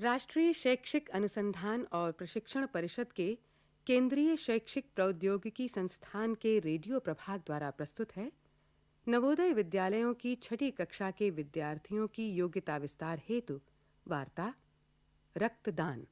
राष्ट्रीय शैक्षिक अनुसंधान और प्रशिक्षण परिषद के केंद्रीय शैक्षिक प्रौद्योगिकी संस्थान के रेडियो प्रभाग द्वारा प्रस्तुत है। नवोदय विद्यालयों की छठी कक्षा के विद्यार्थियों की योग्यता विस्तार हेतु, वार्ता, रक्तदान।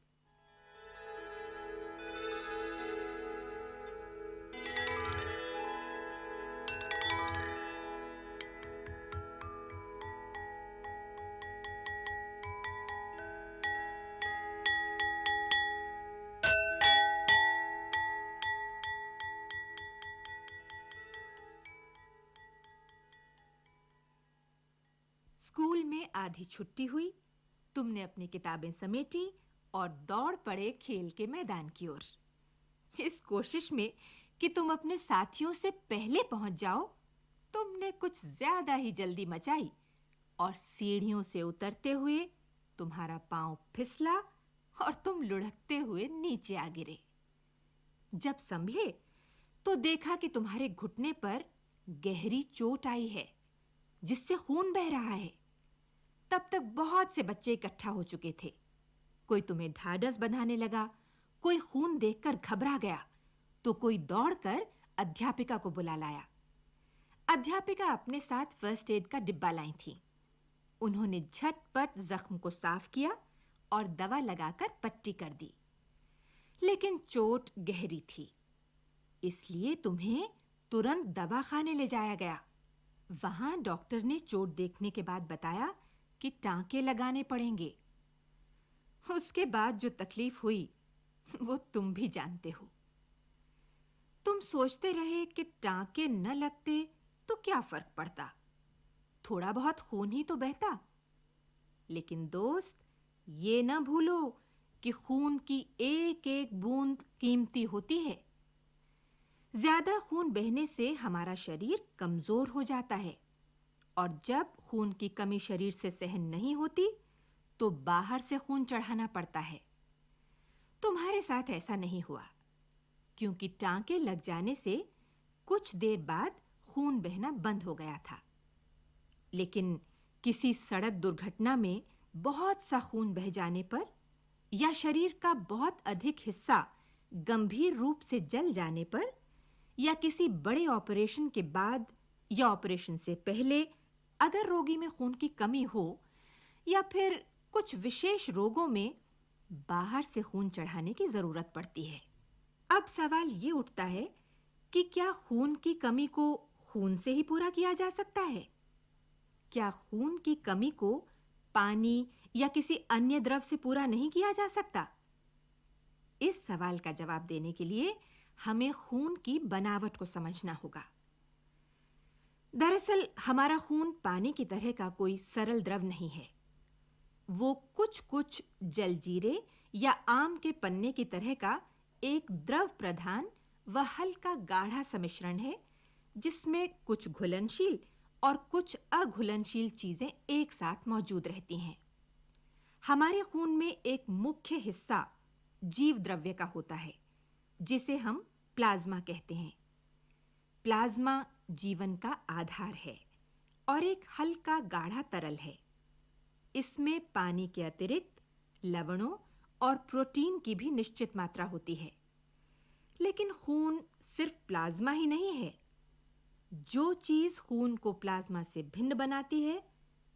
आधी छुट्टी हुई, तुमने अपनी किताबें समेटी और दौड़ पड़े खेल के मैदान की ओर। इस कोशिश में कि तुम अपने साथियों से पहले पहुँच जाओ, तुमने कुछ ज़्यादा ही जल्दी मचाई और सीढ़ियों से उतरते हुए तुम्हारा पाँव फिसला और तुम लुढ़कते हुए नीचे आ गिरे। जब संभले तो देखा कि तुम्हारे घुटने पर गहरी चोट आई है, जिससे खून बह रहा है। तब तक बहुत से बच्चे इकट्ठा हो चुके थे। कोई तुम्हें ढाढ़स बंधाने लगा, कोई खून देखकर घबरा गया तो कोई दौड़कर अध्यापिका को बुला लाया। अध्यापिका अपने साथ फ़र्स्ट एड का डिब्बा लाई थी। उन्होंने झटपट जख्म को साफ़ किया और दवा लगाकर पट्टी कर दी। लेकिन चोट गहरी थी, इसलिए तुम्हें तुरंत दवा खाने ले जाया गया। वहाँ डॉक्टर ने चोट देखने के बाद बताया कि टांके लगाने पड़ेंगे। उसके बाद जो तकलीफ़ हुई, वो तुम भी जानते हो। तुम सोचते रहे कि टांके न लगते तो क्या फ़र्क पड़ता? थोड़ा बहुत खून ही तो बहता। लेकिन दोस्त, ये न भूलो कि खून की एक-एक बूंद कीमती होती है। ज़्यादा खून बहने से हमारा शरीर कमज़ोर हो जाता है। और जब खून की कमी शरीर से सहन नहीं होती तो बाहर से खून चढ़ाना पड़ता है। तुम्हारे साथ ऐसा नहीं हुआ, क्योंकि टांके लग जाने से कुछ देर बाद खून बहना बंद हो गया था। लेकिन किसी सड़क दुर्घटना में बहुत सा खून बह जाने पर या शरीर का बहुत अधिक हिस्सा गंभीर रूप से जल जाने पर या किसी बड़े ऑपरेशन के बाद या ऑपरेशन से पहले अगर रोगी में खून की कमी हो या फिर कुछ विशेष रोगों में बाहर से खून चढ़ाने की ज़रूरत पड़ती है। अब सवाल ये उठता है कि क्या खून की कमी को खून से ही पूरा किया जा सकता है? क्या खून की कमी को पानी या किसी अन्य द्रव से पूरा नहीं किया जा सकता? इस सवाल का जवाब देने के लिए हमें खून की बनावट को समझना होगा। दरअसल, हमारा खून पानी की तरह का कोई सरल द्रव नहीं है। वो कुछ-कुछ जलजीरे या आम के पन्ने की तरह का एक द्रव प्रधान व हल्का गाढ़ा सम्मिश्रण है, जिसमें कुछ घुलनशील और कुछ अघुलनशील चीज़ें एक साथ मौजूद रहती हैं। हमारे खून में एक मुख्य हिस्सा जीव द्रव्य का होता है, जिसे हम प्लाज्मा कहते हैं। प्लाज्मा जीवन का आधार है और एक हल्का गाढ़ा तरल है। इसमें पानी के अतिरिक्त लवणों और प्रोटीन की भी निश्चित मात्रा होती है। लेकिन खून सिर्फ़ प्लाज्मा ही नहीं है। जो चीज़ खून को प्लाज्मा से भिन्न बनाती है,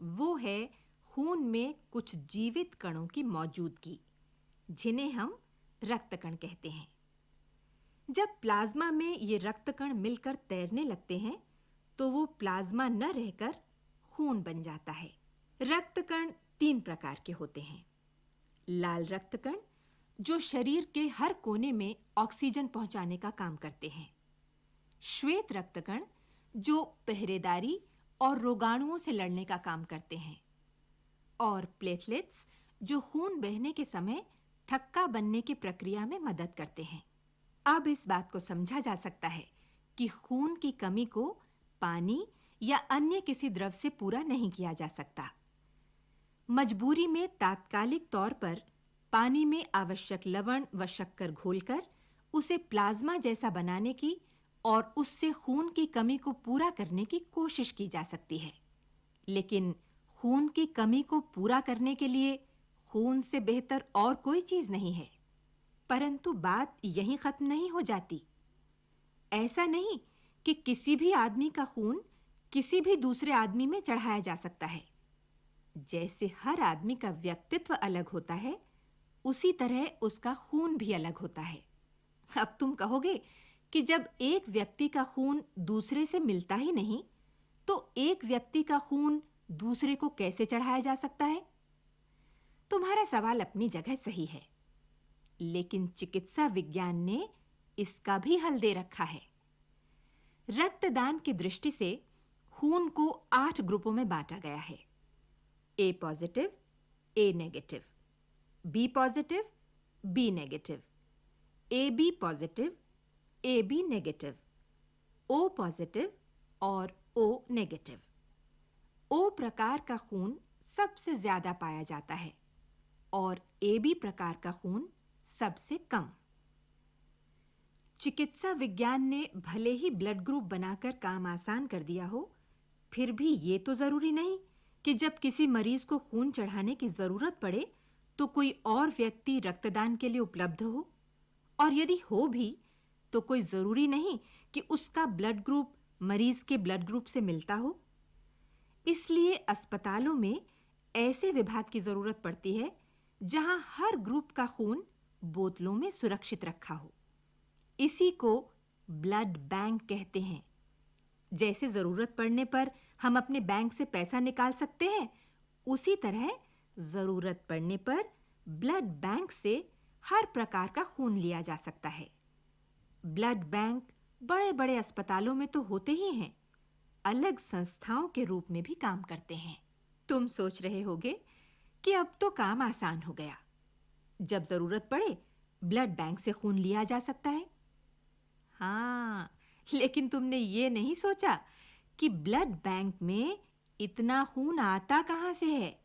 वो है खून में कुछ जीवित कणों की मौजूदगी, जिन्हें हम रक्त कण कहते हैं। जब प्लाज्मा में ये रक्त कण मिलकर तैरने लगते हैं तो वो प्लाज्मा न रहकर खून बन जाता है। रक्त कण तीन प्रकार के होते हैं। लाल रक्त कण जो शरीर के हर कोने में ऑक्सीजन पहुँचाने का काम करते हैं। श्वेत रक्त कण जो पहरेदारी और रोगाणुओं से लड़ने का काम करते हैं। और प्लेटलेट्स, जो खून बहने के समय थक्का बनने की प्रक्रिया में मदद करते हैं। अब इस बात को समझा जा सकता है कि खून की कमी को पानी या अन्य किसी द्रव से पूरा नहीं किया जा सकता। मजबूरी में तात्कालिक तौर पर पानी में आवश्यक लवण व शक्कर घोलकर उसे प्लाज्मा जैसा बनाने की और उससे खून की कमी को पूरा करने की कोशिश की जा सकती है। लेकिन खून की कमी को पूरा करने के लिए खून से बेहतर और कोई चीज़ नहीं है। परंतु बात यहीं खत्म नहीं हो जाती। ऐसा नहीं कि किसी भी आदमी का खून किसी भी दूसरे आदमी में चढ़ाया जा सकता है। जैसे हर आदमी का व्यक्तित्व अलग होता है, उसी तरह उसका खून भी अलग होता है। अब तुम कहोगे कि जब एक व्यक्ति का खून दूसरे से मिलता ही नहीं तो एक व्यक्ति का खून दूसरे को कैसे चढ़ाया जा सकता है? तुम्हारा सवाल अपनी जगह सही है। लेकिन चिकित्सा विज्ञान ने इसका भी हल दे रखा है। रक्तदान की दृष्टि से खून को आठ ग्रुपों में बांटा गया है। A positive, A negative, B positive, B negative, A B positive, A B negative, O positive और ओ नेगेटिव। ओ प्रकार का खून सबसे ज़्यादा पाया जाता है और ए बी प्रकार का खून सबसे कम। चिकित्सा विज्ञान ने भले ही ब्लड ग्रुप बनाकर काम आसान कर दिया हो, फिर भी ये तो ज़रूरी नहीं कि जब किसी मरीज़ को खून चढ़ाने की ज़रूरत पड़े तो कोई और व्यक्ति रक्तदान के लिए उपलब्ध हो। और यदि हो भी तो कोई ज़रूरी नहीं कि उसका ब्लड ग्रुप मरीज़ के ब्लड ग्रुप से मिलता हो। इसलिए अस्पतालों में ऐसे विभाग की ज़रूरत पड़ती है, जहाँ हर ग्रुप का खून बोतलों में सुरक्षित रखा हो। इसी को ब्लड बैंक कहते हैं। जैसे ज़रूरत पड़ने पर हम अपने बैंक से पैसा निकाल सकते हैं, उसी तरह ज़रूरत पड़ने पर ब्लड बैंक से हर प्रकार का खून लिया जा सकता है। ब्लड बैंक बड़े-बड़े अस्पतालों में तो होते ही हैं, अलग संस्थाओं के रूप में भी काम करते हैं। तुम सोच रहे होगे कि अब तो काम आसान हो गया। जब ज़रूरत पड़े, ब्लड बैंक से खून लिया जा सकता है। हाँ लेकिन तुमने ये नहीं सोचा कि ब्लड बैंक में इतना खून आता कहाँ से है?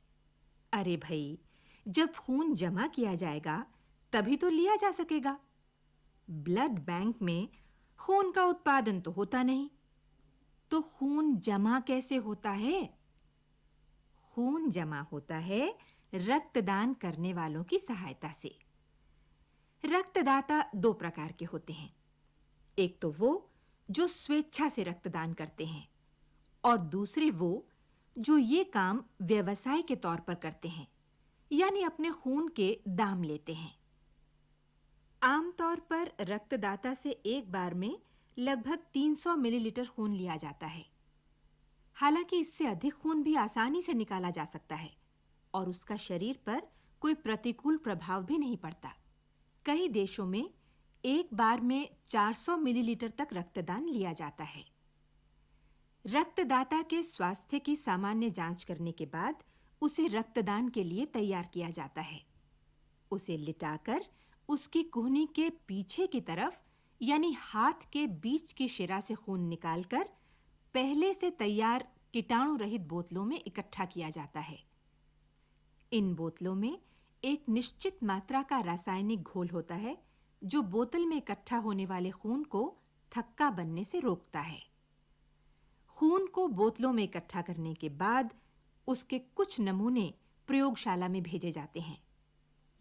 अरे भाई, जब खून जमा किया जाएगा, तभी तो लिया जा सकेगा। ब्लड बैंक में खून का उत्पादन तो होता नहीं। तो खून जमा कैसे होता है? खून जमा होता है रक्तदान करने वालों की सहायता से। रक्तदाता दो प्रकार के होते हैं। एक तो वो जो स्वेच्छा से रक्तदान करते हैं और दूसरे वो जो ये काम व्यवसाय के तौर पर करते हैं, यानी अपने खून के दाम लेते हैं। आमतौर पर रक्तदाता से एक बार में लगभग 300 मिलीलीटर खून लिया जाता है। हालाँकि इससे अधिक खून भी आसानी से निकाला जा सकता है। और उसका शरीर पर कोई प्रतिकूल प्रभाव भी नहीं पड़ता। कई देशों में एक बार में 400 मिलीलीटर तक रक्तदान लिया जाता है। रक्तदाता के स्वास्थ्य की सामान्य जाँच करने के बाद उसे रक्तदान के लिए तैयार किया जाता है। उसे लिटाकर उसकी कोहनी के पीछे की तरफ़, यानी हाथ के बीच की शिरा से खून निकालकर, पहले से तैयार कीटाणु रहित बोतलों में इकट्ठा किया जाता है। इन बोतलों में एक निश्चित मात्रा का रासायनिक घोल होता है, जो बोतल में इकट्ठा होने वाले खून को थक्का बनने से रोकता है। खून को बोतलों में इकट्ठा करने के बाद उसके कुछ नमूने प्रयोगशाला में भेजे जाते हैं।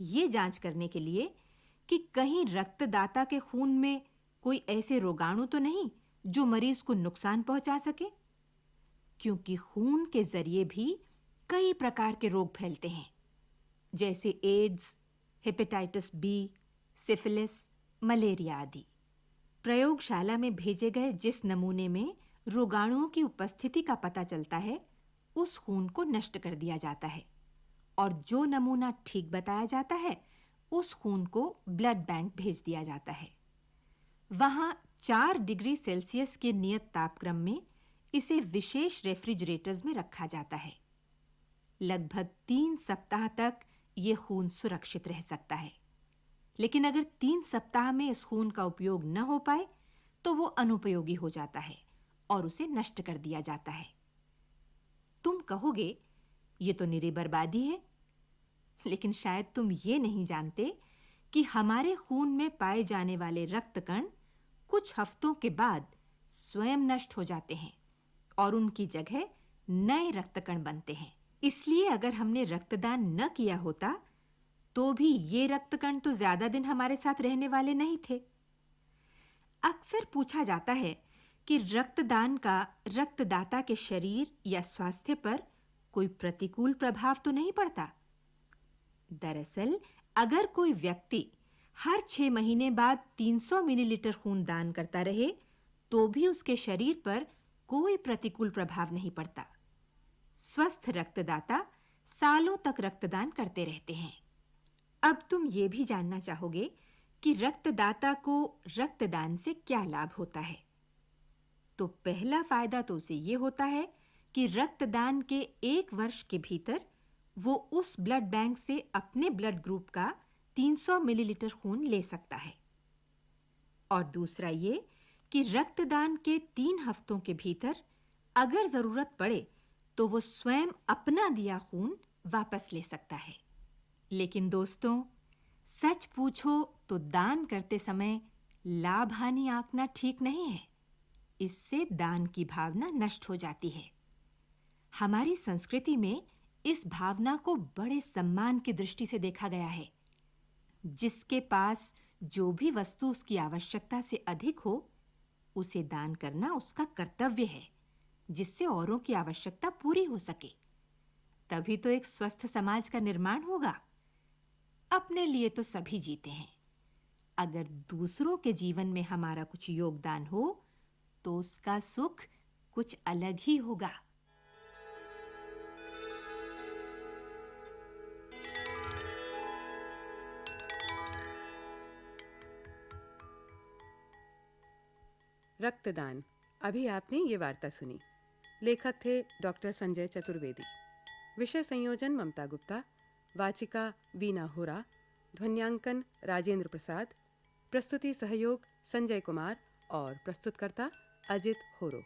ये जाँच करने के लिए कि कहीं रक्तदाता के खून में कोई ऐसे रोगाणु तो नहीं जो मरीज़ को नुकसान पहुँचा सके? क्योंकि खून के ज़रिए भी कई प्रकार के रोग फैलते हैं, जैसे AIDS hepatitis B syphilis malaria आदि। प्रयोगशाला में भेजे गए जिस नमूने में रोगाणुओं की उपस्थिति का पता चलता है, उस खून को नष्ट कर दिया जाता है और जो नमूना ठीक बताया जाता है, उस खून को ब्लड बैंक भेज दिया जाता है। वहाँ 4 डिग्री सेल्सियस के नियत तापक्रम में इसे विशेष रेफ्रिजरेटर्स में रखा जाता है। लगभग तीन सप्ताह तक यह खून सुरक्षित रह सकता है। लेकिन अगर तीन सप्ताह में इस खून का उपयोग न हो पाए तो वो अनुपयोगी हो जाता है और उसे नष्ट कर दिया जाता है। तुम कहोगे, ये तो निरी बर्बादी है। लेकिन शायद तुम ये नहीं जानते कि हमारे खून में पाए जाने वाले रक्त कण कुछ हफ्तों के बाद स्वयं नष्ट हो जाते हैं और उनकी जगह नए रक्त कण बनते हैं। इसलिए अगर हमने रक्तदान न किया होता तो भी ये रक्तकण तो ज़्यादा दिन हमारे साथ रहने वाले नहीं थे। अक्सर पूछा जाता है कि रक्तदान का, रक्तदाता के शरीर या स्वास्थ्य पर कोई प्रतिकूल प्रभाव तो नहीं पड़ता। दरअसल, अगर कोई व्यक्ति हर छह महीने बाद 300 मिलीलीटर खून दान करता रहे तो भी उसके शरीर पर कोई प्रतिकूल प्रभाव नहीं पड़ता। स्वस्थ रक्तदाता सालों तक रक्तदान करते रहते हैं। अब तुम ये भी जानना चाहोगे कि रक्तदाता को रक्तदान से क्या लाभ होता है। तो पहला फ़ायदा तो उसे ये होता है कि रक्तदान के एक वर्ष के भीतर वो उस ब्लड बैंक से अपने ब्लड ग्रुप का 300 मिलीलीटर खून ले सकता है। और दूसरा ये कि रक्तदान के तीन हफ्तों के भीतर अगर ज़रूरत पड़े तो वो स्वयं अपना दिया खून वापस ले सकता है। लेकिन दोस्तों, सच पूछो तो दान करते समय लाभ हानि आंकना ठीक नहीं है। इससे दान की भावना नष्ट हो जाती है। हमारी संस्कृति में इस भावना को बड़े सम्मान की दृष्टि से देखा गया है, जिसके पास जो भी वस्तु उसकी आवश्यकता से अधिक हो, उसे दान करना उसका कर्तव्य है। जिससे औरों की आवश्यकता पूरी हो सके। तभी तो एक स्वस्थ समाज का निर्माण होगा। अपने लिए तो सभी जीते हैं। अगर दूसरों के जीवन में हमारा कुछ योगदान हो तो उसका सुख कुछ अलग ही होगा। रक्तदान। अभी आपने ये वार्ता सुनी। लेखक थे डॉक्टर संजय चतुर्वेदी। विषय संयोजन ममता गुप्ता, वाचिका वीना होरा, ध्वन्यांकन राजेंद्र प्रसाद, प्रस्तुति सहयोग संजय कुमार और प्रस्तुतकर्ता अजित होरो।